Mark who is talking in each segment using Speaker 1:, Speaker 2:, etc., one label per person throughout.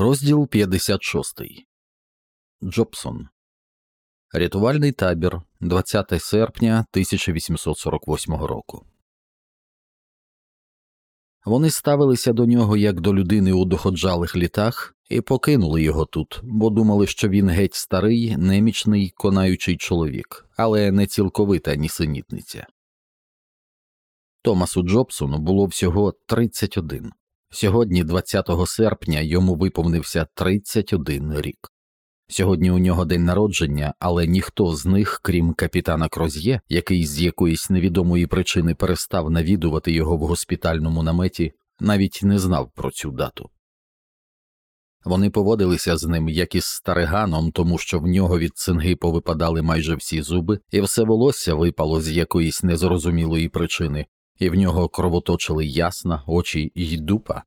Speaker 1: Розділ 56. Джобсон. Рятувальний табір 20 серпня 1848 року. Вони ставилися до нього як до людини у доходжалих літах і покинули його тут, бо думали, що він геть старий, немічний, конаючий чоловік, але не цілковита нісенітниця. Томасу Джобсону було всього 31. Сьогодні, 20 серпня, йому виповнився 31 рік. Сьогодні у нього день народження, але ніхто з них, крім капітана Кроз'є, який з якоїсь невідомої причини перестав навідувати його в госпітальному наметі, навіть не знав про цю дату. Вони поводилися з ним як із стариганом, тому що в нього від цинги повипадали майже всі зуби, і все волосся випало з якоїсь незрозумілої причини, і в нього кровоточили ясна, очі й дупа,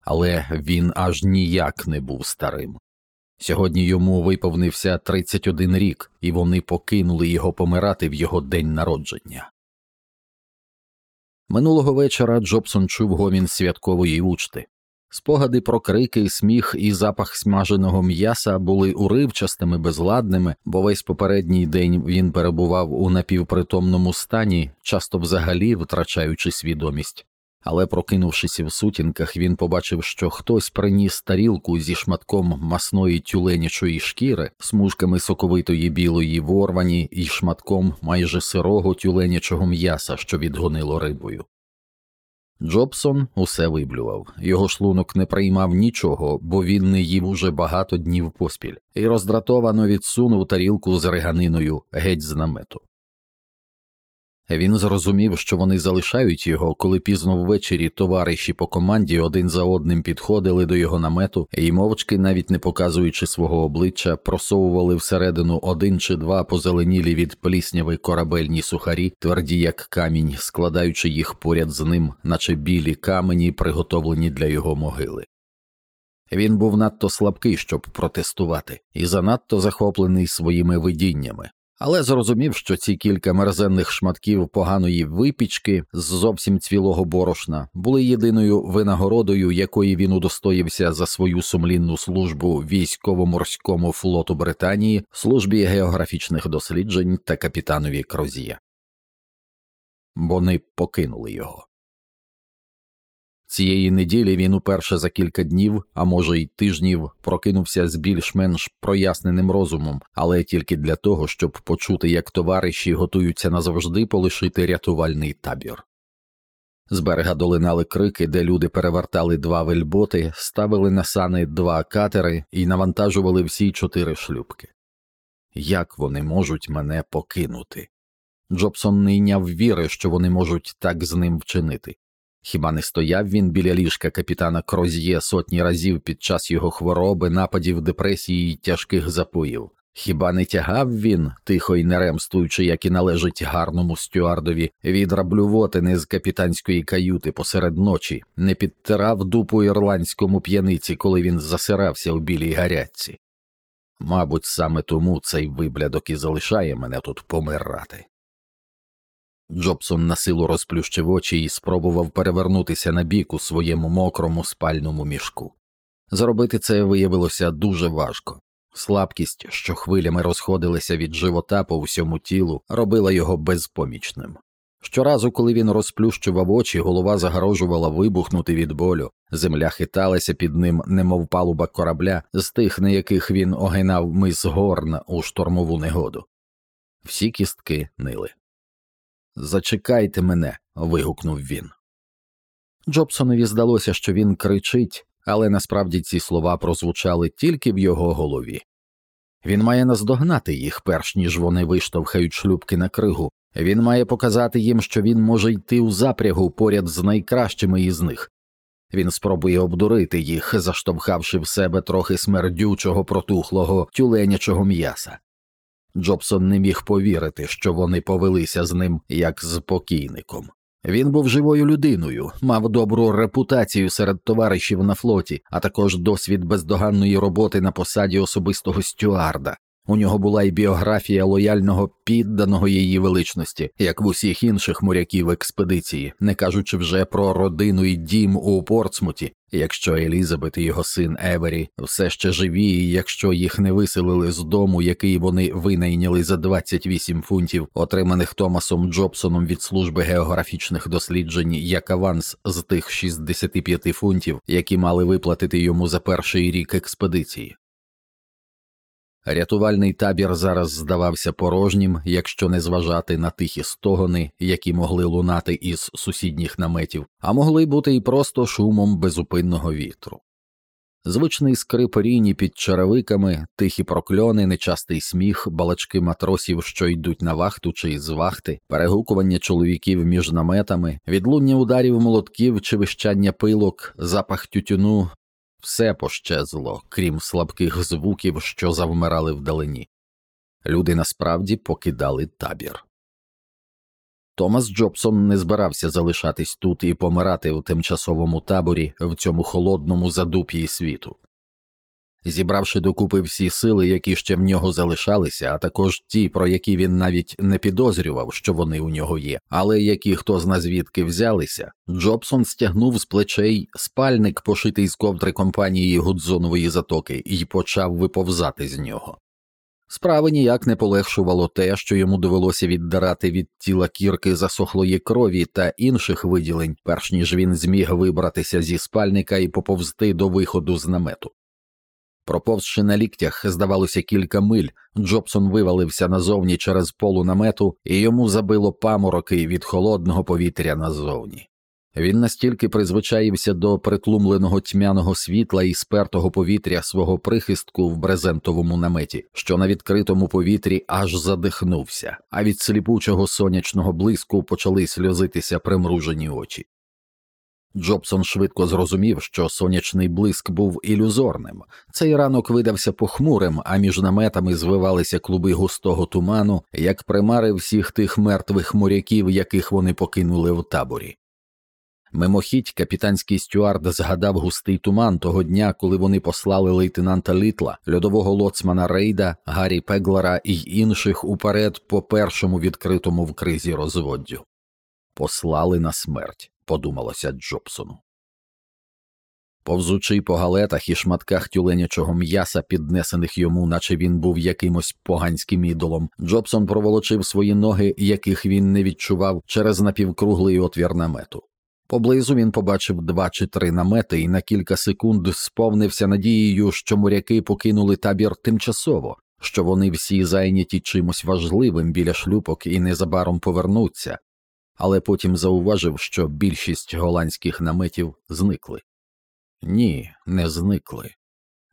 Speaker 1: але він аж ніяк не був старим. Сьогодні йому виповнився 31 рік, і вони покинули його помирати в його день народження. Минулого вечора Джобсон чув гомін святкової учти. Спогади про крики, сміх і запах смаженого м'яса були уривчастими, безладними, бо весь попередній день він перебував у напівпритомному стані, часто взагалі втрачаючи свідомість. Але, прокинувшись в сутінках, він побачив, що хтось приніс тарілку зі шматком масної тюленячої шкіри, смужками соковитої білої ворвані і шматком майже сирого тюленячого м'яса, що відгонило рибою. Джобсон усе виблював, його шлунок не приймав нічого, бо він не їв уже багато днів поспіль, і роздратовано відсунув тарілку з реганиною геть з намету. Він зрозумів, що вони залишають його, коли пізно ввечері товариші по команді один за одним підходили до його намету і, мовчки, навіть не показуючи свого обличчя, просовували всередину один чи два позеленілі від плісняви корабельні сухарі, тверді як камінь, складаючи їх поряд з ним, наче білі камені, приготовлені для його могили. Він був надто слабкий, щоб протестувати, і занадто захоплений своїми видіннями але зрозумів, що ці кілька мерзенних шматків поганої випічки з зовсім цвілого борошна були єдиною винагородою, якої він удостоївся за свою сумлінну службу військово-морському флоту Британії, службі географічних досліджень та капітанові Крозія. Вони покинули його. Цієї неділі він уперше за кілька днів, а може й тижнів, прокинувся з більш-менш проясненим розумом, але тільки для того, щоб почути, як товариші готуються назавжди полишити рятувальний табір. З берега долинали крики, де люди перевертали два вельботи, ставили на сани два катери і навантажували всі чотири шлюбки. Як вони можуть мене покинути? Джобсон не йняв віри, що вони можуть так з ним вчинити. Хіба не стояв він біля ліжка капітана Кроз'є сотні разів під час його хвороби, нападів, депресії й тяжких запоїв? Хіба не тягав він, тихо й не ремствуючи, як і належить гарному стюардові, відра блювотини з капітанської каюти посеред ночі, не підтирав дупу ірландському п'яниці, коли він засирався у білій гарячці? Мабуть, саме тому цей виблядок і залишає мене тут помирати. Джобсон на силу розплющив очі і спробував перевернутися на бік у своєму мокрому спальному мішку. Зробити це виявилося дуже важко. Слабкість, що хвилями розходилася від живота по всьому тілу, робила його безпомічним. Щоразу, коли він розплющував очі, голова загрожувала вибухнути від болю, земля хиталася під ним, немов палуба корабля, з тих, на яких він огинав мис горн у штормову негоду. Всі кістки нили. Зачекайте мене. вигукнув він. Джобсонові здалося, що він кричить, але насправді ці слова прозвучали тільки в його голові. Він має наздогнати їх, перш ніж вони виштовхають шлюбки на кригу, він має показати їм, що він може йти у запрягу поряд з найкращими із них. Він спробує обдурити їх, заштовхавши в себе трохи смердючого протухлого тюленячого м'яса. Джобсон не міг повірити, що вони повелися з ним як з покійником. Він був живою людиною, мав добру репутацію серед товаришів на флоті, а також досвід бездоганної роботи на посаді особистого стюарда. У нього була й біографія лояльного підданого її величності, як в усіх інших моряків експедиції, не кажучи вже про родину і дім у Портсмуті, якщо Елізабет і його син Евері все ще живі, і якщо їх не виселили з дому, який вони винайняли за 28 фунтів, отриманих Томасом Джобсоном від служби географічних досліджень як аванс з тих 65 фунтів, які мали виплатити йому за перший рік експедиції. Рятувальний табір зараз здавався порожнім, якщо не зважати на тихі стогони, які могли лунати із сусідніх наметів, а могли бути і просто шумом безупинного вітру. Звичний скрип ріні під черевиками, тихі прокльони, нечастий сміх, балачки матросів, що йдуть на вахту чи з вахти, перегукування чоловіків між наметами, відлуння ударів молотків чи вищання пилок, запах тютюну все пощезло, крім слабких звуків, що завмирали вдалині. Люди насправді покидали табір. Томас Джобсон не збирався залишатись тут і помирати у тимчасовому таборі в цьому холодному задуп'ї світу. Зібравши докупи всі сили, які ще в нього залишалися, а також ті, про які він навіть не підозрював, що вони у нього є, але які хто зна звідки взялися, Джобсон стягнув з плечей спальник, пошитий з ковдри компанії Гудзонової затоки, і почав виповзати з нього. Справи ніяк не полегшувало те, що йому довелося віддарати від тіла кірки засохлої крові та інших виділень, перш ніж він зміг вибратися зі спальника і поповзти до виходу з намету. Проповзши на ліктях, здавалося, кілька миль, Джобсон вивалився назовні через полу намету, і йому забило памороки від холодного повітря назовні. Він настільки призвичаївся до притлумленого тьмяного світла і спертого повітря свого прихистку в брезентовому наметі, що на відкритому повітрі аж задихнувся, а від сліпучого сонячного блиску почали сльозитися примружені очі. Джобсон швидко зрозумів, що сонячний блиск був ілюзорним. Цей ранок видався похмурим, а між наметами звивалися клуби густого туману, як примари всіх тих мертвих моряків, яких вони покинули в таборі. Мимохідь капітанський стюард згадав густий туман того дня, коли вони послали лейтенанта Літла, льодового лоцмана Рейда, Гаррі Пеглера і інших уперед по першому відкритому в кризі розводдю. Послали на смерть подумалося Джобсону. Повзучи по галетах і шматках тюленячого м'яса, піднесених йому, наче він був якимось поганським ідолом, Джобсон проволочив свої ноги, яких він не відчував, через напівкруглий отвір намету. Поблизу він побачив два чи три намети і на кілька секунд сповнився надією, що моряки покинули табір тимчасово, що вони всі зайняті чимось важливим біля шлюпок і незабаром повернуться, але потім зауважив, що більшість голландських наметів зникли. Ні, не зникли.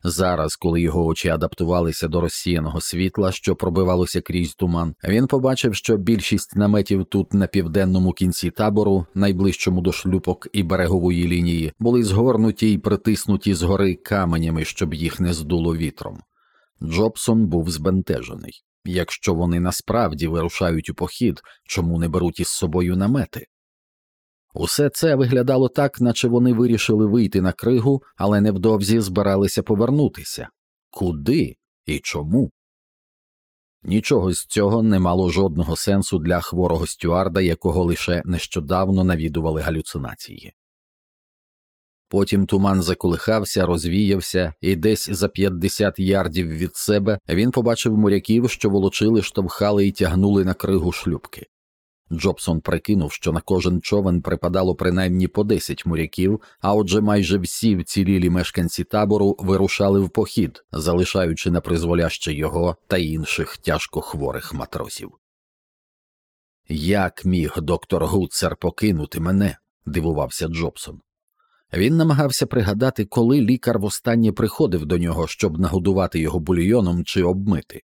Speaker 1: Зараз, коли його очі адаптувалися до розсіяного світла, що пробивалося крізь туман, він побачив, що більшість наметів тут на південному кінці табору, найближчому до шлюпок і берегової лінії, були згорнуті й притиснуті згори каменями, щоб їх не здуло вітром. Джобсон був збентежений. Якщо вони насправді вирушають у похід, чому не беруть із собою намети? Усе це виглядало так, наче вони вирішили вийти на кригу, але невдовзі збиралися повернутися. Куди і чому? Нічого з цього не мало жодного сенсу для хворого стюарда, якого лише нещодавно навідували галюцинації. Потім туман заколихався, розвіявся, і десь за 50 ярдів від себе він побачив моряків, що волочили, штовхали і тягнули на кригу шлюбки. Джобсон прикинув, що на кожен човен припадало принаймні по 10 моряків, а отже, майже всі вцілілі мешканці табору вирушали в похід, залишаючи на призволяще його та інших тяжко хворих матросів. Як міг доктор Гуцер покинути мене? дивувався Джобсон. Він намагався пригадати, коли лікар востаннє приходив до нього, щоб нагодувати його бульйоном чи обмити.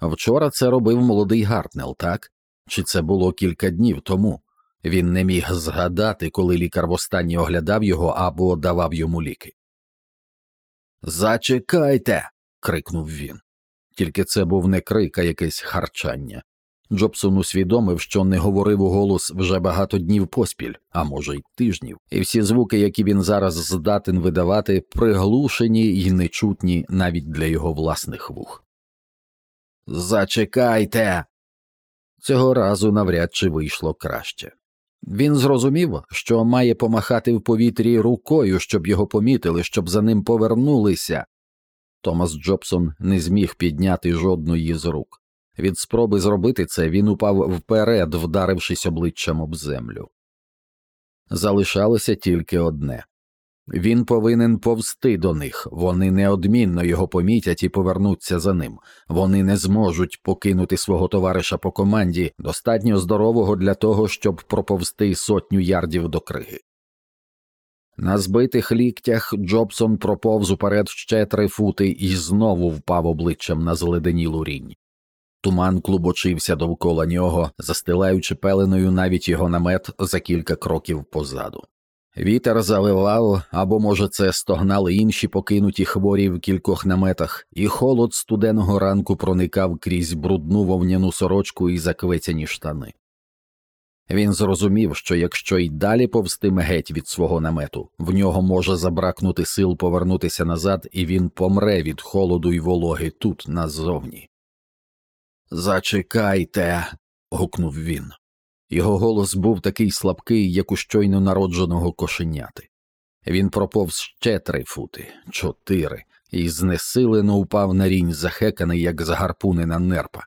Speaker 1: Вчора це робив молодий Гартнел, так? Чи це було кілька днів тому? Він не міг згадати, коли лікар востаннє оглядав його або давав йому ліки. Зачекайте. крикнув він. Тільки це був не крик, а якесь харчання. Джобсон усвідомив, що не говорив у голос вже багато днів поспіль, а може й тижнів, і всі звуки, які він зараз здатен видавати, приглушені й нечутні навіть для його власних вух. Зачекайте. Цього разу навряд чи вийшло краще. Він зрозумів, що має помахати в повітрі рукою, щоб його помітили, щоб за ним повернулися. Томас Джобсон не зміг підняти жодної з рук. Від спроби зробити це він упав вперед, вдарившись обличчям об землю. Залишалося тільки одне він повинен повсти до них, вони неодмінно його помітять і повернуться за ним, вони не зможуть покинути свого товариша по команді, достатньо здорового для того, щоб проповсти сотню ярдів до криги. На збитих ліктях Джобсон проповз уперед ще три фути і знову впав обличчям на зледенілу рінь. Туман клубочився довкола нього, застилаючи пеленою навіть його намет за кілька кроків позаду. Вітер заливав, або, може, це стогнали інші покинуті хворі в кількох наметах, і холод студеного ранку проникав крізь брудну вовняну сорочку і заквецяні штани. Він зрозумів, що якщо й далі повстиме геть від свого намету, в нього може забракнути сил повернутися назад, і він помре від холоду й вологи тут назовні. Зачекайте. гукнув він. Його голос був такий слабкий, як у щойно народженого кошеняти. Він проповз ще три фути, чотири, і знесилено упав на рінь, захеканий, як загарпунена нерпа.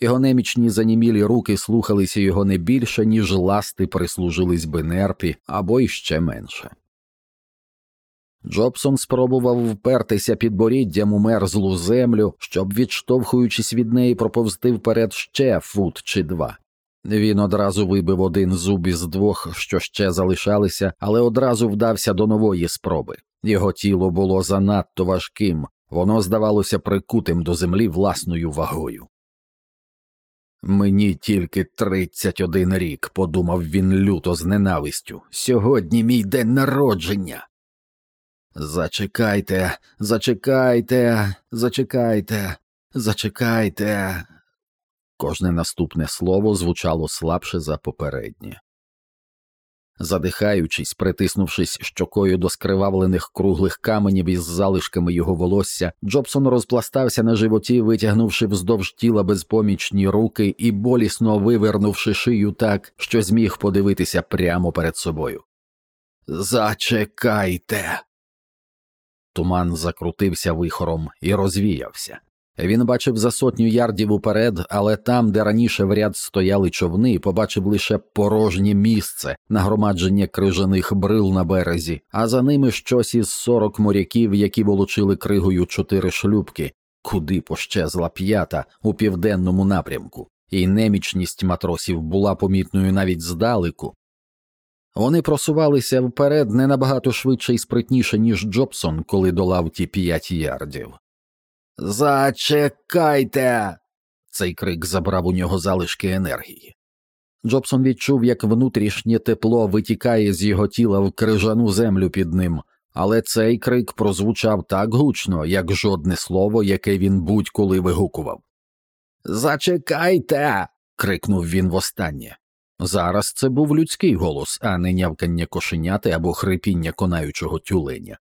Speaker 1: Його немічні занімілі руки слухалися його не більше, ніж ласти прислужились би нерпі або іще менше. Джобсон спробував впертися під боріддям у мерзлу землю, щоб, відштовхуючись від неї, проповзти вперед ще фут чи два. Він одразу вибив один зуб із двох, що ще залишалися, але одразу вдався до нової спроби. Його тіло було занадто важким, воно здавалося прикутим до землі власною вагою. Мені тільки тридцять один рік, подумав він люто з ненавистю. Сьогодні мій день народження. Зачекайте, зачекайте, зачекайте, зачекайте. Кожне наступне слово звучало слабше за попереднє. Задихаючись, притиснувшись щокою до скривавлених круглих каменів із залишками його волосся, Джобсон розпластався на животі, витягнувши вздовж тіла безпомічні руки і болісно вивернувши шию так, що зміг подивитися прямо перед собою. Зачекайте. Туман закрутився вихором і розвіявся. Він бачив за сотню ярдів уперед, але там, де раніше в ряд стояли човни, побачив лише порожнє місце, нагромадження крижаних брил на березі, а за ними щось із сорок моряків, які волочили кригою чотири шлюбки, куди пощезла п'ята у південному напрямку, і немічність матросів була помітною навіть здалеку. Вони просувалися вперед не набагато швидше і спритніше, ніж Джобсон, коли долав ті п'ять ярдів. Зачекайте. Цей крик забрав у нього залишки енергії. Джобсон відчув, як внутрішнє тепло витікає з його тіла в крижану землю під ним, але цей крик прозвучав так гучно, як жодне слово, яке він будь-коли вигукував. Зачекайте. крикнув він востаннє. Зараз це був людський голос, а не нявкання кошеняти або хрипіння конаючого тюленя.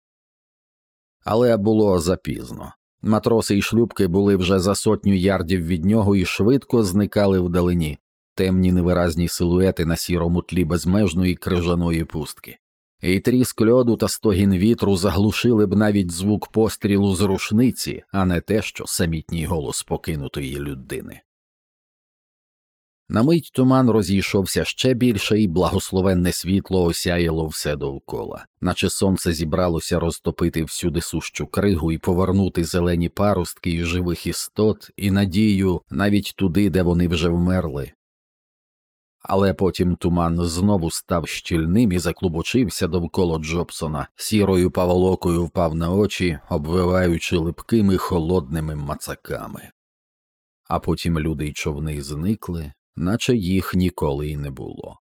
Speaker 1: Але було запізно. Матроси і шлюбки були вже за сотню ярдів від нього і швидко зникали вдалині, темні невиразні силуети на сірому тлі безмежної крижаної пустки. І тріск льоду та стогін вітру заглушили б навіть звук пострілу з рушниці, а не те, що самітній голос покинутої людини. На мить туман розійшовся ще більше, і благословенне світло осяяло все довкола, наче сонце зібралося розтопити всюди сущу кригу і повернути зелені парустки і живих істот і надію навіть туди, де вони вже вмерли. Але потім туман знову став щільним і заклубочився довкола Джобсона, сірою паволокою впав на очі, обвиваючи липкими холодними мацаками. А потім люди й човни зникли, наче їх ніколи й не було.